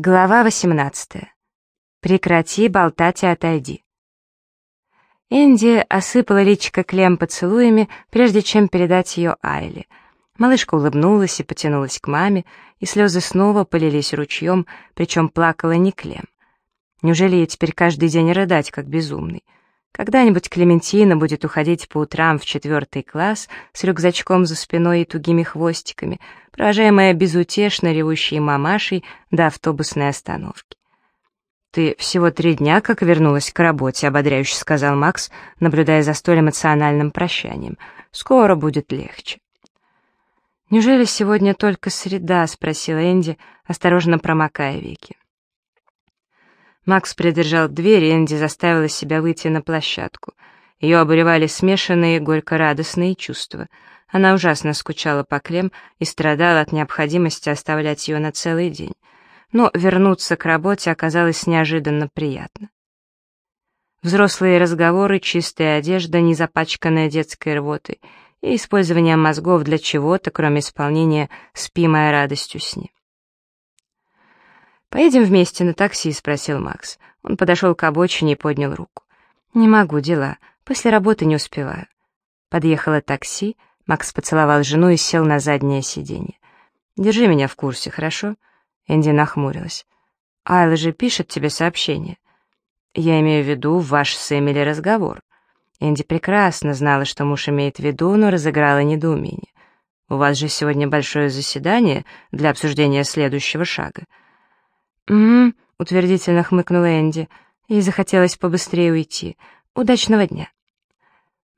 Глава 18. Прекрати болтать и отойди. Энди осыпала личико Клем поцелуями, прежде чем передать ее Айли. Малышка улыбнулась и потянулась к маме, и слезы снова полились ручьем, причем плакала не Клем. Неужели ей теперь каждый день рыдать, как безумный? Когда-нибудь Клементина будет уходить по утрам в четвертый класс с рюкзачком за спиной и тугими хвостиками, провожаемая безутешно ревущей мамашей до автобусной остановки. «Ты всего три дня как вернулась к работе», — ободряюще сказал Макс, наблюдая за столь эмоциональным прощанием. «Скоро будет легче». «Неужели сегодня только среда?» — спросила Энди, осторожно промокая веки. Макс придержал дверь, и Энди заставила себя выйти на площадку. Ее обуревали смешанные, горько-радостные чувства. Она ужасно скучала по Клем и страдала от необходимости оставлять ее на целый день. Но вернуться к работе оказалось неожиданно приятно. Взрослые разговоры, чистая одежда, не запачканная детской рвотой и использование мозгов для чего-то, кроме исполнения «спи моя радостью сни». «Поедем вместе на такси?» — спросил Макс. Он подошел к обочине и поднял руку. «Не могу, дела. После работы не успеваю». Подъехало такси, Макс поцеловал жену и сел на заднее сиденье. «Держи меня в курсе, хорошо?» Энди нахмурилась. «Айла же пишет тебе сообщение». «Я имею в виду ваш с Эмили разговор». Энди прекрасно знала, что муж имеет в виду, но разыграла недоумение. «У вас же сегодня большое заседание для обсуждения следующего шага». «Угу», — утвердительно хмыкнула Энди. Ей захотелось побыстрее уйти. «Удачного дня».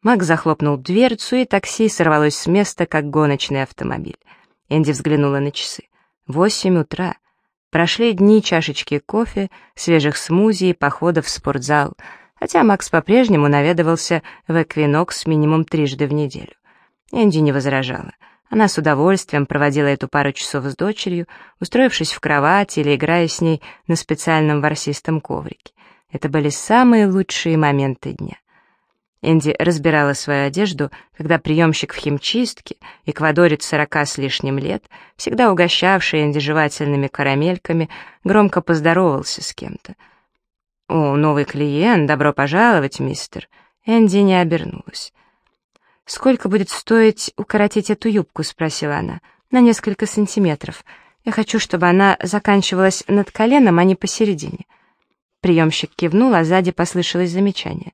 Мак захлопнул дверцу, и такси сорвалось с места, как гоночный автомобиль. Энди взглянула на часы. Восемь утра. Прошли дни чашечки кофе, свежих смузи и походов в спортзал, хотя Макс по-прежнему наведывался в Эквинокс минимум трижды в неделю. Энди не возражала — она с удовольствием проводила эту пару часов с дочерью, устроившись в кровати или играя с ней на специальном ворсистом коврике. Это были самые лучшие моменты дня. Энди разбирала свою одежду, когда приемщик в химчистке, эквадорец сорока с лишним лет, всегда угощавший Энди жевательными карамельками, громко поздоровался с кем-то. «О, новый клиент, добро пожаловать, мистер!» Энди не обернулась. «Сколько будет стоить укоротить эту юбку?» — спросила она. «На несколько сантиметров. Я хочу, чтобы она заканчивалась над коленом, а не посередине». Приемщик кивнул, а сзади послышалось замечание.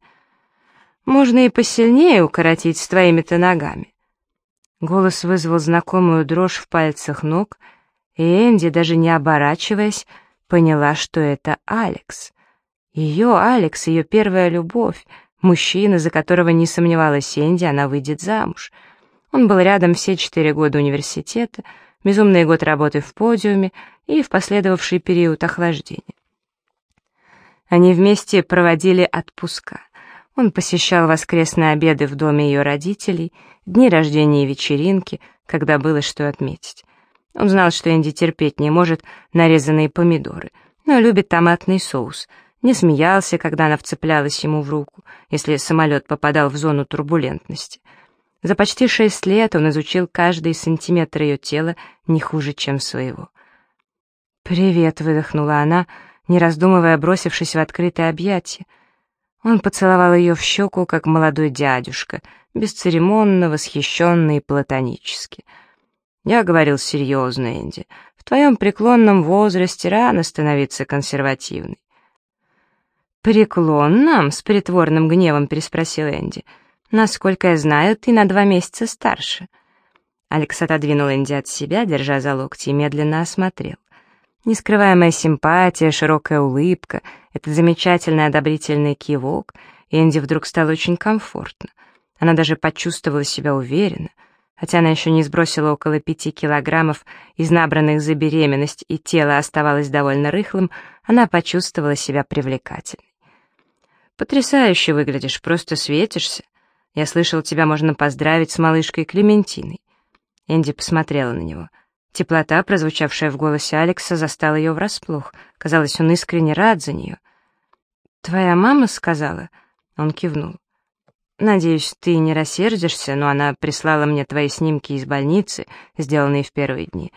«Можно и посильнее укоротить с твоими-то ногами». Голос вызвал знакомую дрожь в пальцах ног, и Энди, даже не оборачиваясь, поняла, что это Алекс. Ее Алекс, ее первая любовь — Мужчина, за которого не сомневалась Энди, она выйдет замуж. Он был рядом все четыре года университета, безумный год работы в подиуме и в последовавший период охлаждения. Они вместе проводили отпуска. Он посещал воскресные обеды в доме ее родителей, дни рождения и вечеринки, когда было что отметить. Он знал, что Энди терпеть не может нарезанные помидоры, но любит томатный соус — не смеялся, когда она вцеплялась ему в руку, если самолет попадал в зону турбулентности. За почти шесть лет он изучил каждый сантиметр ее тела не хуже, чем своего. «Привет», — выдохнула она, не раздумывая, бросившись в открытое объятие. Он поцеловал ее в щеку, как молодой дядюшка, бесцеремонно, восхищенно и платонически. Я говорил серьезно, Энди. В твоем преклонном возрасте рано становиться консервативной. «Преклонном?» — с притворным гневом переспросил Энди. «Насколько я знаю, ты на два месяца старше». Алекс отодвинул Энди от себя, держа за локти, и медленно осмотрел. Нескрываемая симпатия, широкая улыбка, этот замечательный одобрительный кивок, Энди вдруг стало очень комфортно. Она даже почувствовала себя уверенно. Хотя она еще не сбросила около пяти килограммов из набранных за беременность, и тело оставалось довольно рыхлым, она почувствовала себя привлекательной. «Потрясающе выглядишь, просто светишься. Я слышал, тебя можно поздравить с малышкой Клементиной». Энди посмотрела на него. Теплота, прозвучавшая в голосе Алекса, застала ее врасплох. Казалось, он искренне рад за нее. «Твоя мама сказала?» Он кивнул. «Надеюсь, ты не рассердишься, но она прислала мне твои снимки из больницы, сделанные в первые дни.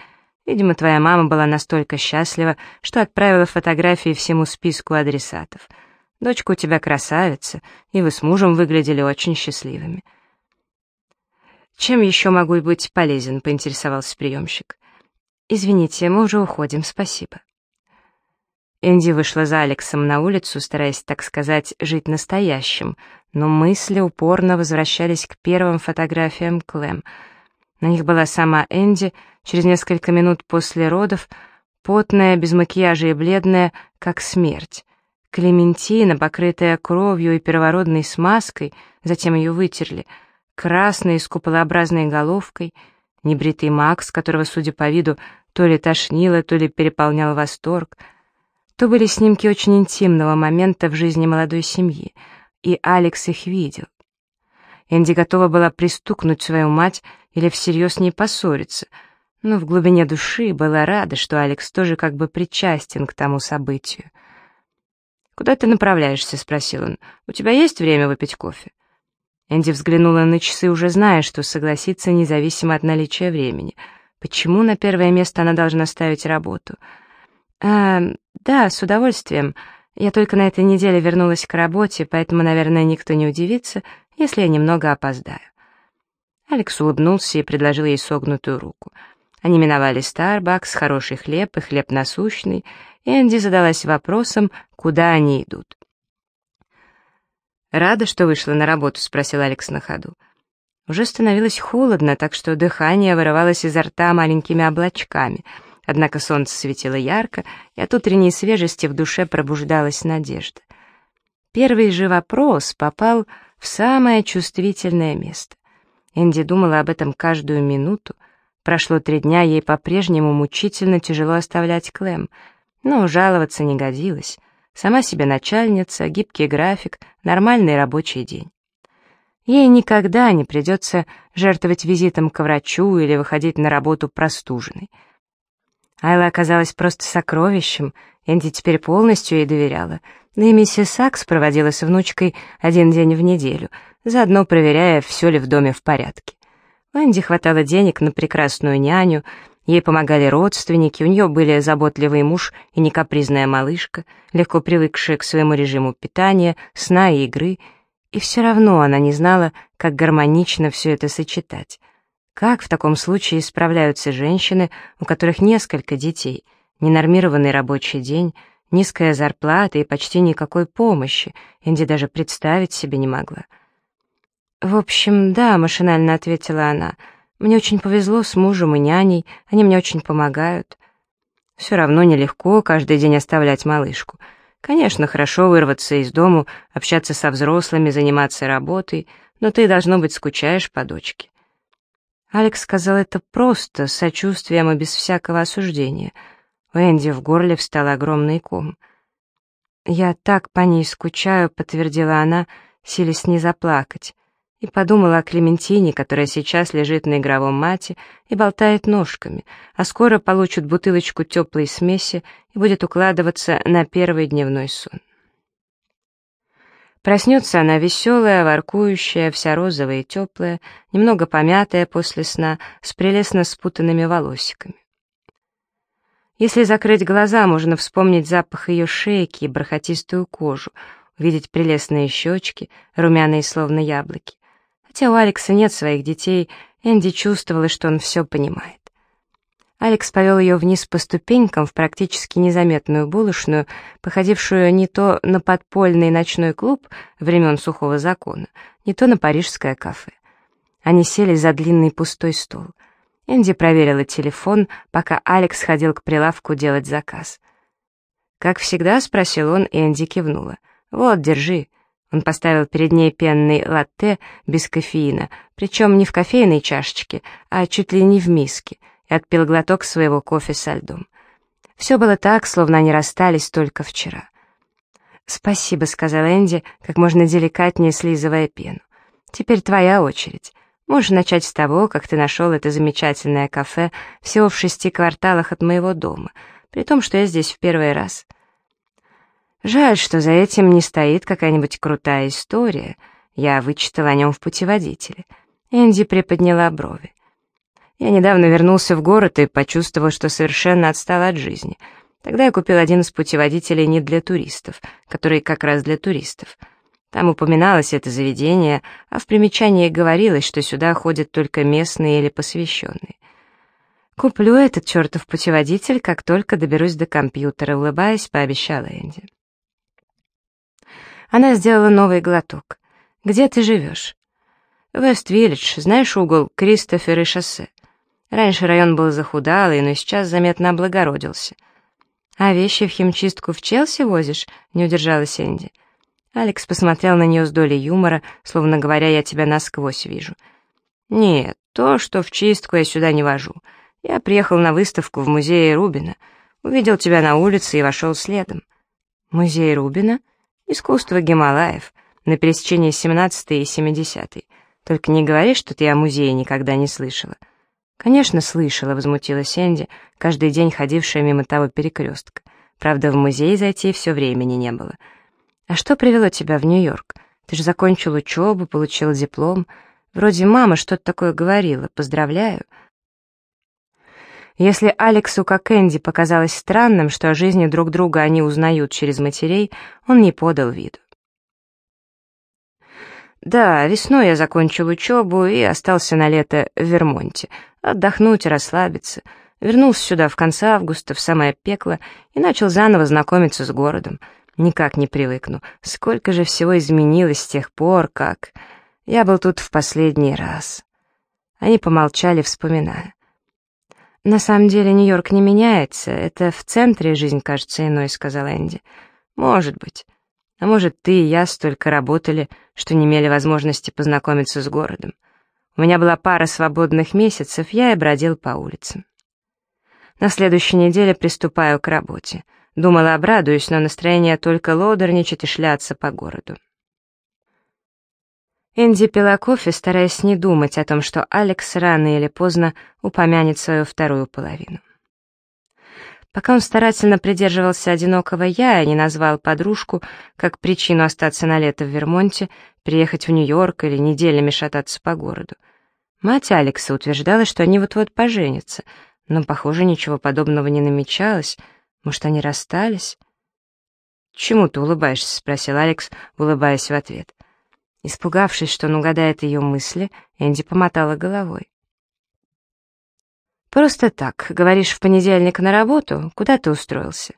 Видимо, твоя мама была настолько счастлива, что отправила фотографии всему списку адресатов. Дочка у тебя красавица, и вы с мужем выглядели очень счастливыми. «Чем еще могу быть полезен?» — поинтересовался приемщик. «Извините, мы уже уходим, спасибо». Энди вышла за Алексом на улицу, стараясь, так сказать, жить настоящим, но мысли упорно возвращались к первым фотографиям Клэм. На них была сама Энди, через несколько минут после родов, потная, без макияжа и бледная, как смерть. Клементина, покрытая кровью и первородной смазкой, затем ее вытерли, красной с куполообразной головкой, небритый Макс, которого, судя по виду, то ли тошнило, то ли переполнял восторг — то были снимки очень интимного момента в жизни молодой семьи, и Алекс их видел. Энди готова была пристукнуть свою мать или всерьез с ней поссориться, но в глубине души была рада, что Алекс тоже как бы причастен к тому событию. «Куда ты направляешься?» — спросил он. «У тебя есть время выпить кофе?» Энди взглянула на часы, уже зная, что согласится независимо от наличия времени. Почему на первое место она должна ставить работу — «А, да, с удовольствием. Я только на этой неделе вернулась к работе, поэтому, наверное, никто не удивится, если я немного опоздаю». Алекс улыбнулся и предложил ей согнутую руку. Они миновали Старбакс, хороший хлеб и хлеб насущный, и Энди задалась вопросом, куда они идут. «Рада, что вышла на работу?» — спросил Алекс на ходу. Уже становилось холодно, так что дыхание вырывалось изо рта маленькими облачками — Однако солнце светило ярко, и от утренней свежести в душе пробуждалась надежда. Первый же вопрос попал в самое чувствительное место. Энди думала об этом каждую минуту. Прошло три дня, ей по-прежнему мучительно тяжело оставлять Клэм, но жаловаться не годилось. Сама себе начальница, гибкий график, нормальный рабочий день. Ей никогда не придется жертвовать визитом к врачу или выходить на работу простуженной. Айла оказалась просто сокровищем, Энди теперь полностью ей доверяла. Да и миссис Сакс проводила с внучкой один день в неделю, заодно проверяя, все ли в доме в порядке. У Энди хватало денег на прекрасную няню, ей помогали родственники, у нее были заботливый муж и некапризная малышка, легко привыкшая к своему режиму питания, сна и игры, и все равно она не знала, как гармонично все это сочетать. Как в таком случае справляются женщины, у которых несколько детей, ненормированный рабочий день, низкая зарплата и почти никакой помощи, Энди даже представить себе не могла. «В общем, да», — машинально ответила она, — «мне очень повезло с мужем и няней, они мне очень помогают». «Все равно нелегко каждый день оставлять малышку. Конечно, хорошо вырваться из дому, общаться со взрослыми, заниматься работой, но ты, должно быть, скучаешь по дочке». Алекс сказал это просто, с сочувствием и без всякого осуждения. У Энди в горле встал огромный ком. «Я так по ней скучаю», — подтвердила она, силясь не заплакать, и подумала о Клементине, которая сейчас лежит на игровом мате и болтает ножками, а скоро получит бутылочку теплой смеси и будет укладываться на первый дневной сон. Проснется она веселая, воркующая, вся розовая и теплая, немного помятая после сна, с прелестно спутанными волосиками. Если закрыть глаза, можно вспомнить запах ее шейки и бархатистую кожу, увидеть прелестные щечки, румяные словно яблоки. Хотя у Алекса нет своих детей, Энди чувствовала, что он все понимает. Алекс повел ее вниз по ступенькам в практически незаметную булочную, походившую не то на подпольный ночной клуб времен сухого закона, не то на парижское кафе. Они сели за длинный пустой стол. Энди проверила телефон, пока Алекс ходил к прилавку делать заказ. «Как всегда?» — спросил он, Энди кивнула. «Вот, держи». Он поставил перед ней пенный латте без кофеина, причем не в кофейной чашечке, а чуть ли не в миске — и отпил глоток своего кофе со льдом. Все было так, словно они расстались только вчера. «Спасибо», — сказал Энди, как можно деликатнее слизывая пену. «Теперь твоя очередь. Можешь начать с того, как ты нашел это замечательное кафе всего в шести кварталах от моего дома, при том, что я здесь в первый раз». Жаль, что за этим не стоит какая-нибудь крутая история. Я вычитала о нем в путеводителе. Энди приподняла брови. Я недавно вернулся в город и почувствовал, что совершенно отстал от жизни. Тогда я купил один из путеводителей не для туристов, который как раз для туристов. Там упоминалось это заведение, а в примечании говорилось, что сюда ходят только местные или посвященные. «Куплю этот чертов путеводитель, как только доберусь до компьютера», улыбаясь, пообещала Энди. Она сделала новый глоток. «Где ты живешь?» «Вест-Виллидж, знаешь угол Кристофер и шоссе?» Раньше район был захудалый, но сейчас заметно облагородился. «А вещи в химчистку в Челси возишь?» — не удержалась Энди. Алекс посмотрел на нее с долей юмора, словно говоря, «я тебя насквозь вижу». «Нет, то, что в чистку я сюда не вожу. Я приехал на выставку в музее Рубина, увидел тебя на улице и вошел следом. Музей Рубина? Искусство Гималаев, на пересечении 17 и 70 Только не говори, что ты о музее никогда не слышала. Конечно, слышала, возмутилась Энди, каждый день ходившая мимо того перекрестка. Правда, в музей зайти все времени не было. А что привело тебя в Нью-Йорк? Ты же закончил учебу, получил диплом. Вроде мама что-то такое говорила. Поздравляю. Если Алексу, как Энди, показалось странным, что о жизни друг друга они узнают через матерей, он не подал виду. Да, весной я закончил учебу и остался на лето в Вермонте. Отдохнуть, расслабиться. Вернулся сюда в конце августа, в самое пекло, и начал заново знакомиться с городом. Никак не привыкну. Сколько же всего изменилось с тех пор, как... Я был тут в последний раз. Они помолчали, вспоминая. «На самом деле Нью-Йорк не меняется, это в центре жизнь кажется иной», — сказал Энди. «Может быть. А может, ты и я столько работали, что не имели возможности познакомиться с городом. У меня была пара свободных месяцев, я и бродил по улицам. На следующей неделе приступаю к работе. Думала, обрадуюсь, но настроение только лодорничать и шляться по городу. Энди пила кофе, стараясь не думать о том, что Алекс рано или поздно упомянет свою вторую половину. Пока он старательно придерживался одинокого «я» и не назвал подружку как причину остаться на лето в Вермонте, приехать в Нью-Йорк или неделями шататься по городу. Мать Алекса утверждала, что они вот-вот поженятся, но, похоже, ничего подобного не намечалось. Может, они расстались? «Чему ты улыбаешься?» — спросил Алекс, улыбаясь в ответ. Испугавшись, что он угадает ее мысли, Энди помотала головой. «Просто так. Говоришь, в понедельник на работу? Куда ты устроился?»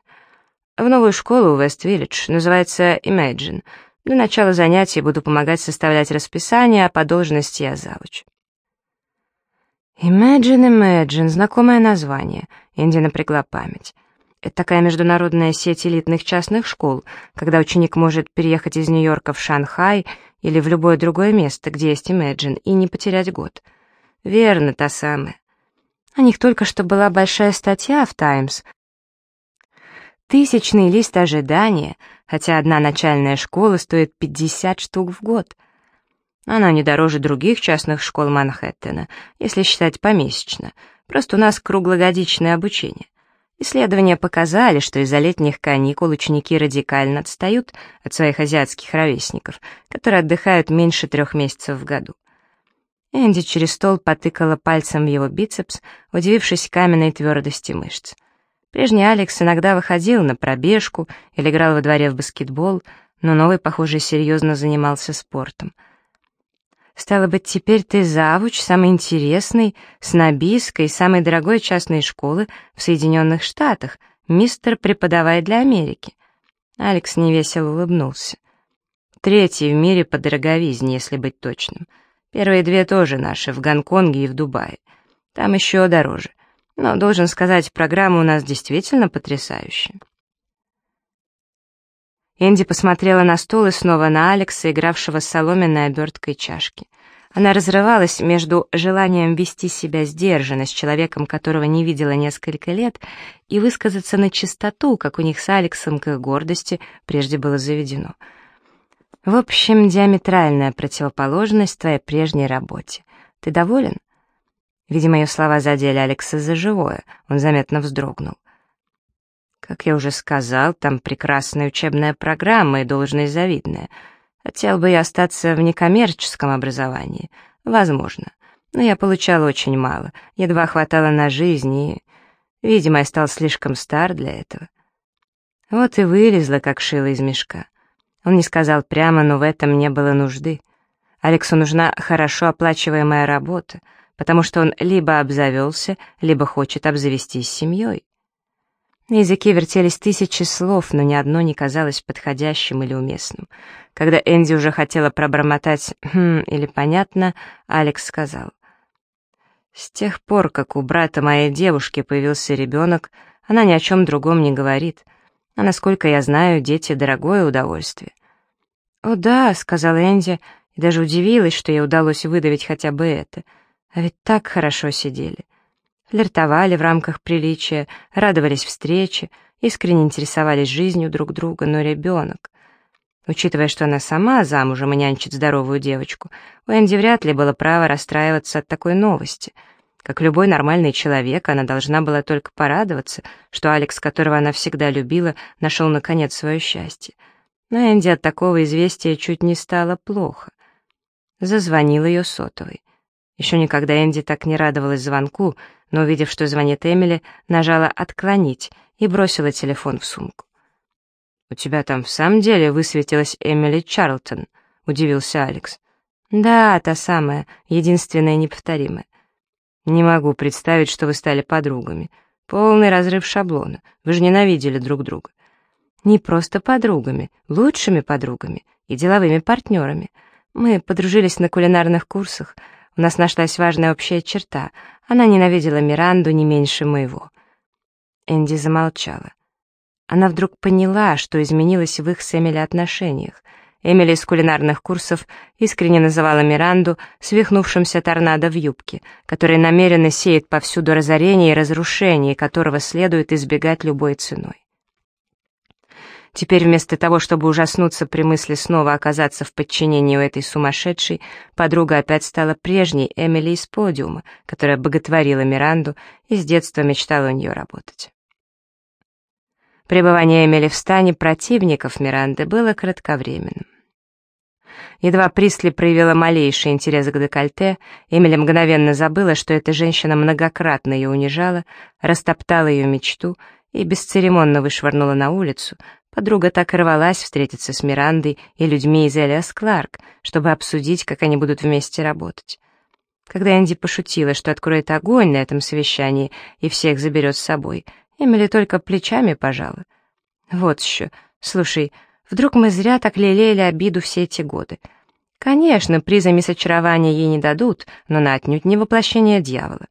«В новую школу в Вест-Виллидж. Называется Imagine. Для начала занятий буду помогать составлять расписание, а по должности я завуч». Imagine, Imagine, знакомое название. Энди напрягла память. Это такая международная сеть элитных частных школ, когда ученик может переехать из Нью-Йорка в Шанхай или в любое другое место, где есть Imagine, и не потерять год. Верно, та самая. О них только что была большая статья в «Таймс». Тысячный лист ожидания, хотя одна начальная школа стоит 50 штук в год. Она не дороже других частных школ Манхэттена, если считать помесячно. Просто у нас круглогодичное обучение. Исследования показали, что из-за летних каникул ученики радикально отстают от своих азиатских ровесников, которые отдыхают меньше трех месяцев в году. Энди через стол потыкала пальцем в его бицепс, удивившись каменной твердости мышц. Прежний Алекс иногда выходил на пробежку или играл во дворе в баскетбол, но новый, похоже, серьезно занимался спортом — Стало быть, теперь ты завуч самой интересной, снобистской, самой дорогой частной школы в Соединенных Штатах, мистер преподавая для Америки. Алекс невесело улыбнулся. Третий в мире по дороговизне, если быть точным. Первые две тоже наши, в Гонконге и в Дубае. Там еще дороже. Но, должен сказать, программа у нас действительно потрясающая. Энди посмотрела на стол и снова на Алекса, игравшего с соломенной оберткой чашки. Она разрывалась между желанием вести себя сдержанно с человеком, которого не видела несколько лет, и высказаться на чистоту, как у них с Алексом к их гордости прежде было заведено. В общем, диаметральная противоположность твоей прежней работе. Ты доволен? Видимо, ее слова задели Алекса за живое, он заметно вздрогнул. Как я уже сказал, там прекрасная учебная программа и должность завидная. Хотел бы я остаться в некоммерческом образовании. Возможно. Но я получал очень мало, едва хватало на жизнь, и, видимо, я стал слишком стар для этого. Вот и вылезла, как шило из мешка. Он не сказал прямо, но в этом не было нужды. Алексу нужна хорошо оплачиваемая работа, потому что он либо обзавелся, либо хочет обзавестись семьей. На языке вертелись тысячи слов, но ни одно не казалось подходящим или уместным. Когда Энди уже хотела пробормотать «хм» или «понятно», Алекс сказал. «С тех пор, как у брата моей девушки появился ребенок, она ни о чем другом не говорит. А насколько я знаю, дети — дорогое удовольствие». «О да», — сказала Энди, и даже удивилась, что ей удалось выдавить хотя бы это. А ведь так хорошо сидели. Флиртовали в рамках приличия, радовались встрече, искренне интересовались жизнью друг друга, но ребенок... Учитывая, что она сама замужем и нянчит здоровую девочку, у Энди вряд ли было право расстраиваться от такой новости. Как любой нормальный человек, она должна была только порадоваться, что Алекс, которого она всегда любила, нашел наконец свое счастье. Но Энди от такого известия чуть не стало плохо. Зазвонил ее сотовый. Еще никогда Энди так не радовалась звонку, но, увидев, что звонит Эмили, нажала «отклонить» и бросила телефон в сумку. «У тебя там в самом деле высветилась Эмили Чарлтон?» — удивился Алекс. «Да, та самая, единственная неповторимая. Не могу представить, что вы стали подругами. Полный разрыв шаблона. Вы же ненавидели друг друга. Не просто подругами, лучшими подругами и деловыми партнерами. Мы подружились на кулинарных курсах. У нас нашлась важная общая черта. Она ненавидела Миранду не меньше моего». Энди замолчала. Она вдруг поняла, что изменилось в их с Эмили отношениях. Эмили из кулинарных курсов искренне называла Миранду свихнувшимся торнадо в юбке, который намеренно сеет повсюду разорение и разрушение, которого следует избегать любой ценой. Теперь вместо того, чтобы ужаснуться при мысли снова оказаться в подчинении у этой сумасшедшей, подруга опять стала прежней Эмили из подиума, которая боготворила Миранду и с детства мечтала у нее работать. Пребывание Эмили в стане противников Миранды было кратковременным. Едва Присли проявила малейший интерес к декольте, Эмили мгновенно забыла, что эта женщина многократно ее унижала, растоптала ее мечту и бесцеремонно вышвырнула на улицу. Подруга так и рвалась встретиться с Мирандой и людьми из Элиас Кларк, чтобы обсудить, как они будут вместе работать. Когда Энди пошутила, что откроет огонь на этом совещании и всех заберет с собой — Эмили только плечами пожала. Вот еще. Слушай, вдруг мы зря так лелеяли обиду все эти годы. Конечно, приза мисс очарования ей не дадут, но на отнюдь не воплощение дьявола.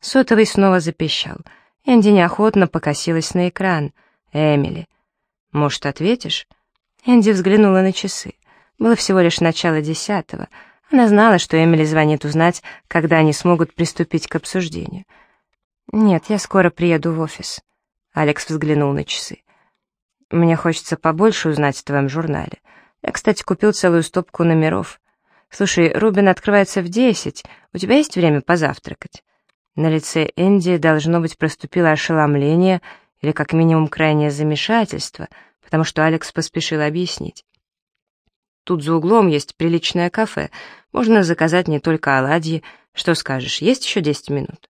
Сотовый снова запищал. Энди неохотно покосилась на экран. «Эмили». «Может, ответишь?» Энди взглянула на часы. Было всего лишь начало десятого. Она знала, что Эмили звонит узнать, когда они смогут приступить к обсуждению. «Нет, я скоро приеду в офис». Алекс взглянул на часы. «Мне хочется побольше узнать о твоем журнале. Я, кстати, купил целую стопку номеров. Слушай, Рубин открывается в десять. У тебя есть время позавтракать?» На лице Энди, должно быть, проступило ошеломление или, как минимум, крайнее замешательство, потому что Алекс поспешил объяснить. «Тут за углом есть приличное кафе. Можно заказать не только оладьи. Что скажешь, есть еще десять минут?»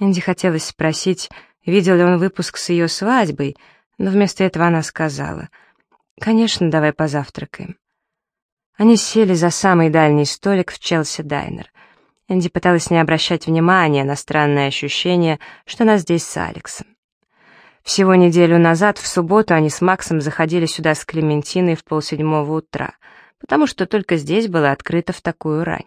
Энди хотелось спросить, видел ли он выпуск с ее свадьбой, но вместо этого она сказала, «Конечно, давай позавтракаем». Они сели за самый дальний столик в Челси Дайнер. Энди пыталась не обращать внимания на странное ощущение, что она здесь с Алексом. Всего неделю назад, в субботу, они с Максом заходили сюда с Клементиной в полседьмого утра, потому что только здесь было открыто в такую рань.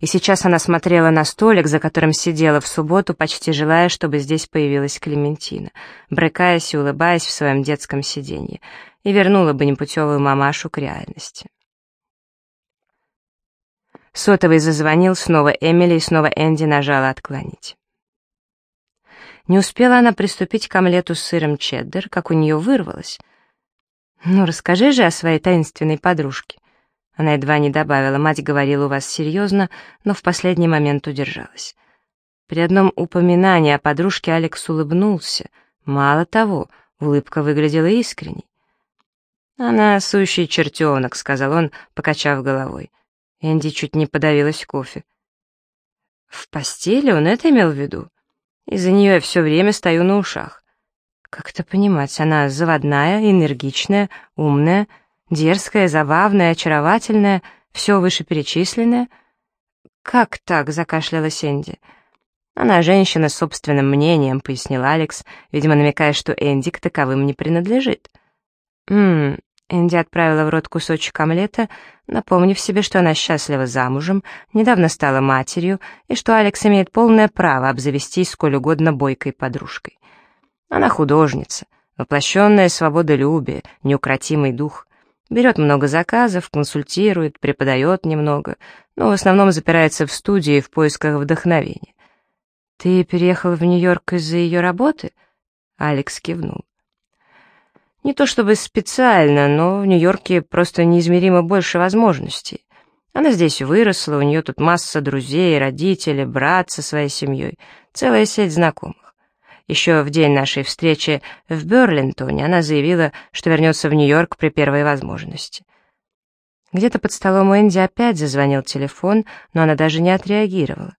И сейчас она смотрела на столик, за которым сидела в субботу, почти желая, чтобы здесь появилась Клементина, брыкаясь и улыбаясь в своем детском сиденье, и вернула бы непутевую мамашу к реальности. Сотовый зазвонил, снова Эмили, и снова Энди нажала «отклонить». Не успела она приступить к омлету с сыром чеддер, как у нее вырвалось. «Ну, расскажи же о своей таинственной подружке». Она едва не добавила, мать говорила у вас серьезно, но в последний момент удержалась. При одном упоминании о подружке Алекс улыбнулся. Мало того, улыбка выглядела искренней. «Она сущий чертенок», — сказал он, покачав головой. Энди чуть не подавилась кофе. В постели он это имел в виду? Из-за нее я все время стою на ушах. Как это понимать? Она заводная, энергичная, умная, дерзкая, забавная, очаровательная, все вышеперечисленное. «Как так?» — закашляла Энди. «Она женщина с собственным мнением», — пояснил Алекс, видимо, намекая, что Энди к таковым не принадлежит. «Ммм...» — Энди отправила в рот кусочек омлета, напомнив себе, что она счастлива замужем, недавно стала матерью, и что Алекс имеет полное право обзавестись сколь угодно бойкой подружкой. Она художница, воплощенная свободолюбие, неукротимый дух. Берет много заказов, консультирует, преподает немного, но в основном запирается в студии в поисках вдохновения. «Ты переехал в Нью-Йорк из-за ее работы?» Алекс кивнул. «Не то чтобы специально, но в Нью-Йорке просто неизмеримо больше возможностей. Она здесь выросла, у нее тут масса друзей, родителей, брат со своей семьей, целая сеть знакомых. Еще в день нашей встречи в Берлинтоне она заявила, что вернется в Нью-Йорк при первой возможности. Где-то под столом у Энди опять зазвонил телефон, но она даже не отреагировала.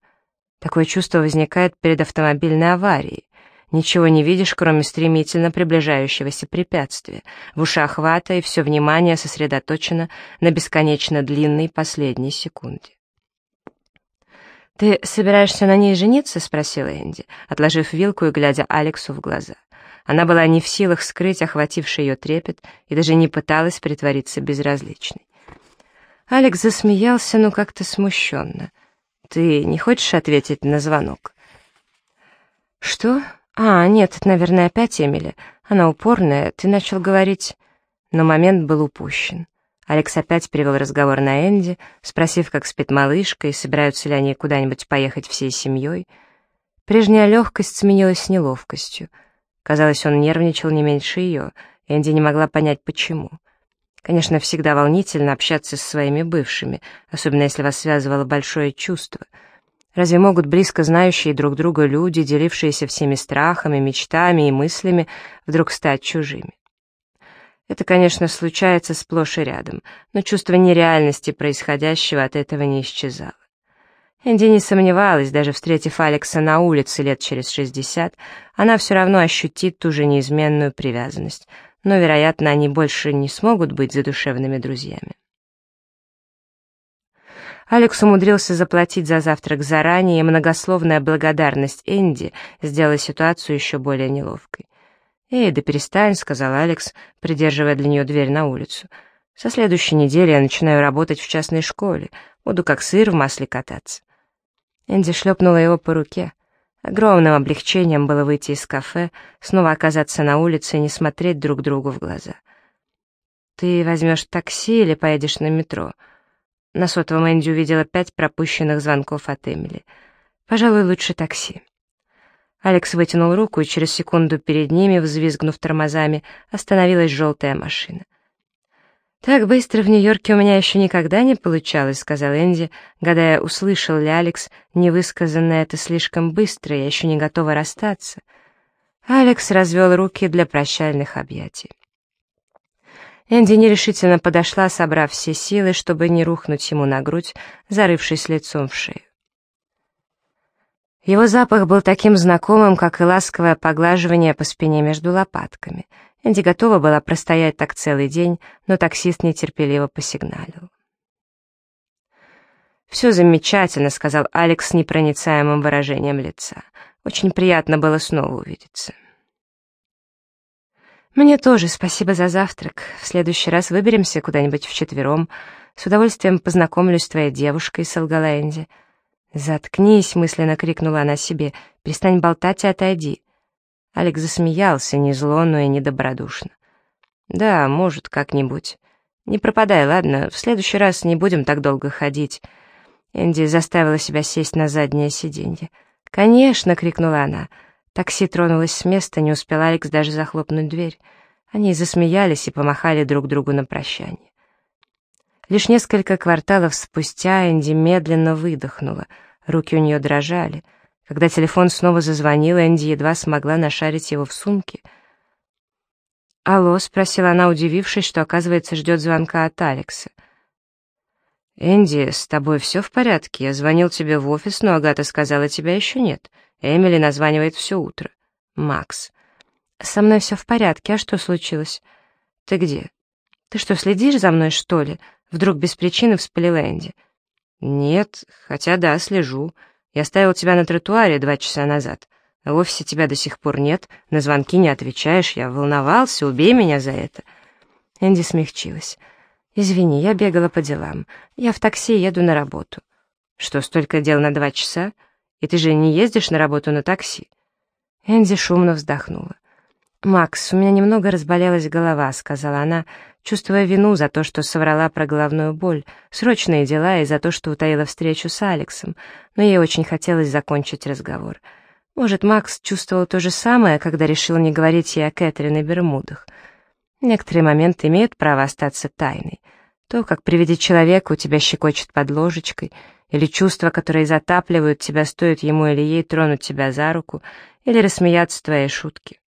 Такое чувство возникает перед автомобильной аварией. Ничего не видишь, кроме стремительно приближающегося препятствия. В ушах вата, и все внимание сосредоточено на бесконечно длинной последней секунде. «Ты собираешься на ней жениться?» — спросила Энди, отложив вилку и глядя Алексу в глаза. Она была не в силах скрыть охвативший ее трепет и даже не пыталась притвориться безразличной. Алекс засмеялся, но как-то смущенно. «Ты не хочешь ответить на звонок?» «Что? А, нет, это, наверное, опять Эмили. Она упорная. Ты начал говорить...» Но момент был упущен. Алекс опять перевел разговор на Энди, спросив, как спит малышка и собираются ли они куда-нибудь поехать всей семьей. Прежняя легкость сменилась неловкостью. Казалось, он нервничал не меньше ее. Энди не могла понять, почему. Конечно, всегда волнительно общаться со своими бывшими, особенно если вас связывало большое чувство. Разве могут близко знающие друг друга люди, делившиеся всеми страхами, мечтами и мыслями, вдруг стать чужими? Это, конечно, случается сплошь и рядом, но чувство нереальности происходящего от этого не исчезало. Энди не сомневалась, даже встретив Алекса на улице лет через шестьдесят, она все равно ощутит ту же неизменную привязанность, но, вероятно, они больше не смогут быть задушевными друзьями. Алекс умудрился заплатить за завтрак заранее, и многословная благодарность Энди сделала ситуацию еще более неловкой. «Эй, да перестань», — сказал Алекс, придерживая для нее дверь на улицу. «Со следующей недели я начинаю работать в частной школе. Буду как сыр в масле кататься». Энди шлепнула его по руке. Огромным облегчением было выйти из кафе, снова оказаться на улице и не смотреть друг другу в глаза. «Ты возьмешь такси или поедешь на метро?» На сотовом Энди увидела пять пропущенных звонков от Эмили. «Пожалуй, лучше такси». Алекс вытянул руку, и через секунду перед ними, взвизгнув тормозами, остановилась желтая машина. «Так быстро в Нью-Йорке у меня еще никогда не получалось», — сказал Энди, гадая, услышал ли Алекс невысказанное это слишком быстро, я еще не готова расстаться. Алекс развел руки для прощальных объятий. Энди нерешительно подошла, собрав все силы, чтобы не рухнуть ему на грудь, зарывшись лицом в шею. Его запах был таким знакомым, как и ласковое поглаживание по спине между лопатками. Энди готова была простоять так целый день, но таксист нетерпеливо посигналил. «Все замечательно», — сказал Алекс с непроницаемым выражением лица. «Очень приятно было снова увидеться». «Мне тоже спасибо за завтрак. В следующий раз выберемся куда-нибудь вчетвером. С удовольствием познакомлюсь с твоей девушкой», — солгала Энди. «Заткнись!» — мысленно крикнула она себе. «Перестань болтать и отойди!» Алекс засмеялся, не зло, но и недобродушно. «Да, может, как-нибудь. Не пропадай, ладно? В следующий раз не будем так долго ходить». Энди заставила себя сесть на заднее сиденье. «Конечно!» — крикнула она. Такси тронулось с места, не успел Алекс даже захлопнуть дверь. Они засмеялись и помахали друг другу на прощание. Лишь несколько кварталов спустя Энди медленно выдохнула. Руки у нее дрожали. Когда телефон снова зазвонил, Энди едва смогла нашарить его в сумке. «Алло?» — спросила она, удивившись, что, оказывается, ждет звонка от Алекса. «Энди, с тобой все в порядке? Я звонил тебе в офис, но Агата сказала, тебя еще нет. Эмили названивает все утро». «Макс». «Со мной все в порядке, а что случилось?» «Ты где?» «Ты что, следишь за мной, что ли?» Вдруг без причины вспылил Энди. «Нет, хотя да, слежу. Я ставил тебя на тротуаре два часа назад. В офисе тебя до сих пор нет, на звонки не отвечаешь, я волновался, убей меня за это». Энди смягчилась. «Извини, я бегала по делам. Я в такси еду на работу». «Что, столько дел на два часа? И ты же не ездишь на работу на такси?» Энди шумно вздохнула. «Макс, у меня немного разболелась голова», — сказала она, чувствуя вину за то, что соврала про головную боль, срочные дела и за то, что утаила встречу с Алексом, но ей очень хотелось закончить разговор. Может, Макс чувствовал то же самое, когда решил не говорить ей о Кэтрин и Бермудах. Некоторые моменты имеют право остаться тайной. То, как при виде человека у тебя щекочет под ложечкой, или чувства, которые затапливают тебя, стоит ему или ей тронуть тебя за руку, или рассмеяться твоей шутки.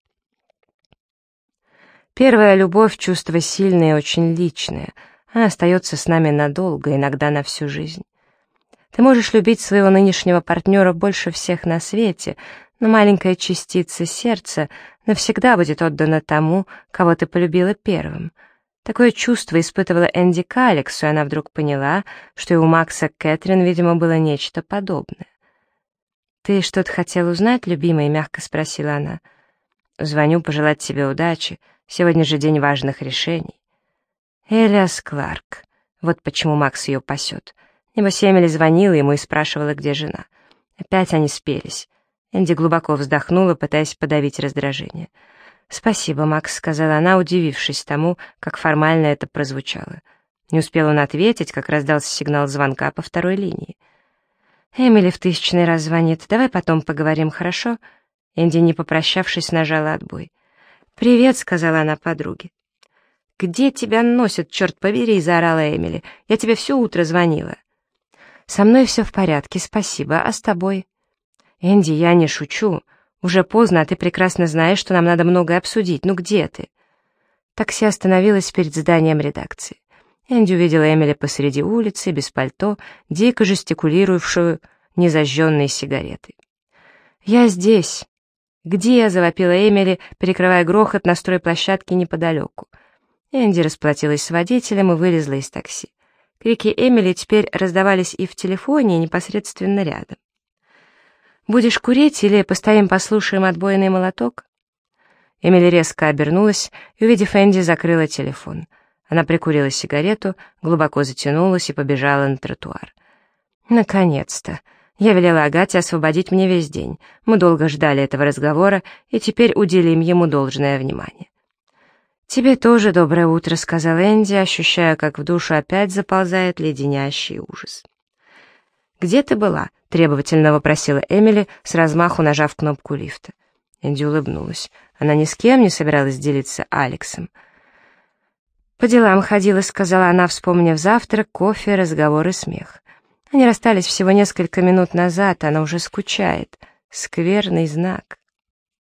Первая любовь — чувство сильное и очень личное. Она остается с нами надолго, иногда на всю жизнь. Ты можешь любить своего нынешнего партнера больше всех на свете, но маленькая частица сердца навсегда будет отдана тому, кого ты полюбила первым. Такое чувство испытывала Энди к Алексу, и она вдруг поняла, что и у Макса Кэтрин, видимо, было нечто подобное. «Ты что-то хотел узнать, любимый?» — мягко спросила она. «Звоню пожелать тебе удачи. Сегодня же день важных решений. Элиас Кларк. Вот почему Макс ее пасет. Небось, Эмили звонила ему и спрашивала, где жена. Опять они спелись. Энди глубоко вздохнула, пытаясь подавить раздражение. «Спасибо, Макс», — сказала она, удивившись тому, как формально это прозвучало. Не успел он ответить, как раздался сигнал звонка по второй линии. «Эмили в тысячный раз звонит. Давай потом поговорим, хорошо?» Энди, не попрощавшись, нажала отбой. «Привет», — сказала она подруге. «Где тебя носят, черт побери?» — заорала Эмили. «Я тебе все утро звонила». «Со мной все в порядке, спасибо. А с тобой?» «Энди, я не шучу. Уже поздно, а ты прекрасно знаешь, что нам надо многое обсудить. Ну где ты?» Такси остановилось перед зданием редакции. Энди увидела Эмили посреди улицы, без пальто, дико жестикулирующую незажженной сигаретой. «Я здесь», «Где?» — завопила Эмили, перекрывая грохот на стройплощадке неподалеку. Энди расплатилась с водителем и вылезла из такси. Крики Эмили теперь раздавались и в телефоне, и непосредственно рядом. «Будешь курить или постоим послушаем отбойный молоток?» Эмили резко обернулась и, увидев Энди, закрыла телефон. Она прикурила сигарету, глубоко затянулась и побежала на тротуар. «Наконец-то!» Я велела Агате освободить мне весь день. Мы долго ждали этого разговора и теперь уделим ему должное внимание. «Тебе тоже доброе утро», — сказал Энди, ощущая, как в душу опять заползает леденящий ужас. «Где ты была?» — требовательно вопросила Эмили, с размаху нажав кнопку лифта. Энди улыбнулась. Она ни с кем не собиралась делиться Алексом. «По делам ходила», — сказала она, вспомнив завтрак, кофе, разговор и смех. Они расстались всего несколько минут назад, она уже скучает. Скверный знак.